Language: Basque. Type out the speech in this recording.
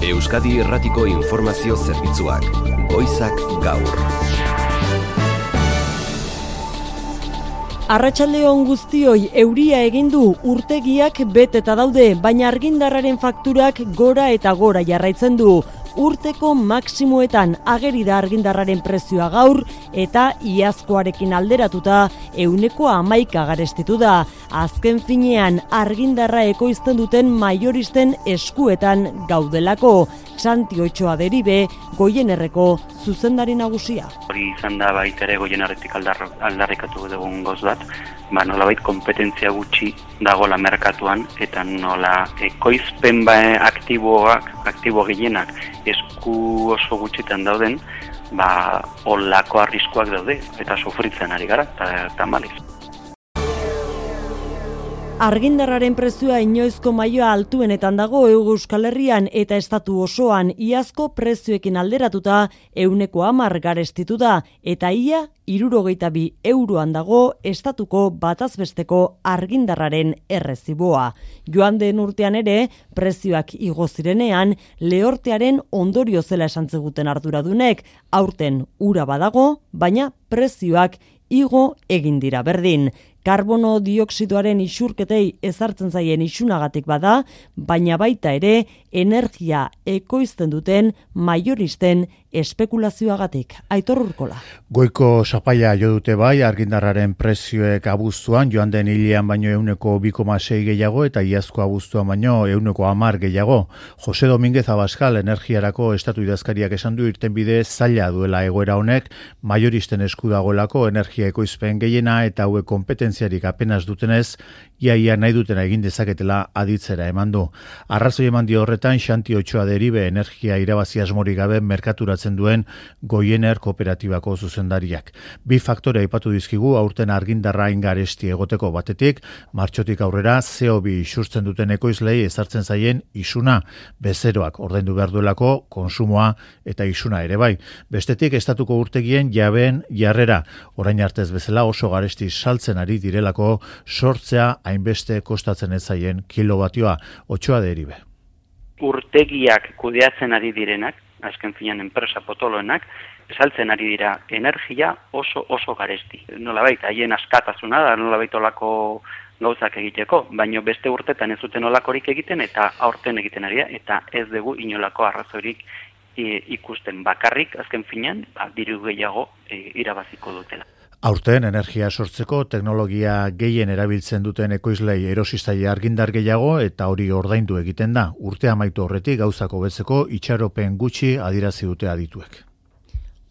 Euskadi Erratiko Informazio Zerbitzuak. Goizak gaur. Arratxaldeon guztioi euria egin du urtegiak beteta daude, baina argindarraren fakturak gora eta gora jarraitzen du urteko maksimuetan ageri da argindarraren prezioa gaur eta iazkoarekin alderatuta euneko amaika garestitu da. Azken finean argindarra ekoizten duten maioristen eskuetan gaudelako. Santi Ochoa deribe goienerreko zuzendari nagusia. Hori izan da baita ere goienerretik aldarrikatu dugun goz bat, ba, nolabait kompetentzia gutxi dagola merkatuan eta nola ekoizpen ba, aktiboak, aktibo gehienak esku oso gutxitan dauden, ba, olako arriskuak daude eta sufritzen ari gara, eta maliz. Argindarraren prezioa inoizko maioa altuenetan dago Euskal Herrian eta estatu osoan iazko prezioekin alderatuta euneko amar garestitu da eta ia irurogeita bi euroan dago estatuko batazbesteko argindarraren erreziboa. Joan den urtean ere, prezioak igo zirenean, lehortearen ondorio zela esan zeguten arduradunek, aurten ura badago, baina prezioak igo egin dira berdin karbono dioksidoaren isurketei ezartzen zaien isunagatik bada, baina baita ere energia ekoizten duten maioristen espekulazioagatik. Aitor urkola. Goiko sapaia jo dute bai, argindarraren prezioek abuztuan, joan den hilean baino euneko 2,6 gehiago eta iazko abuztuan baino euneko amar gehiago. Jose Dominguez Abascal energiarako estatu idazkariak esan du irten bide zaila duela egoera honek, maioristen esku dagoelako energia ekoizpen gehiena eta hauek kompeten kompetentziarik apenas dutenez, iaia nahi dutena egin dezaketela aditzera eman du. Arrazoi eman dio horretan, Xanti Ochoa deribe energia irabazi asmori gabe merkaturatzen duen goiener kooperatibako zuzendariak. Bi faktore aipatu dizkigu aurten argindarra ingaresti egoteko batetik, martxotik aurrera CO2 isurtzen duten ekoizlei ezartzen zaien isuna bezeroak ordaindu behar duelako konsumoa eta isuna ere bai. Bestetik estatuko urtegien jaben jarrera orain artez bezala oso garesti saltzen ari direlako sortzea hainbeste kostatzen ez zaien kilobatioa otxoa deribe. Urtegiak kudeatzen ari direnak, azken finan enpresa potoloenak, saltzen ari dira energia oso oso garesti. Nola baita, haien askatasuna da, nola baita gauzak egiteko, baino beste urtetan ez zuten olakorik egiten eta aurten egiten ari eta ez dugu inolako arrazorik e, ikusten bakarrik, azken finan, ba, diru gehiago e, irabaziko dutela. Aurten energia sortzeko teknologia gehien erabiltzen duten ekoizlei erosistaia argindar gehiago eta hori ordaindu egiten da. Urte amaitu horretik gauzako betzeko itxaropen gutxi adirazi dute adituek.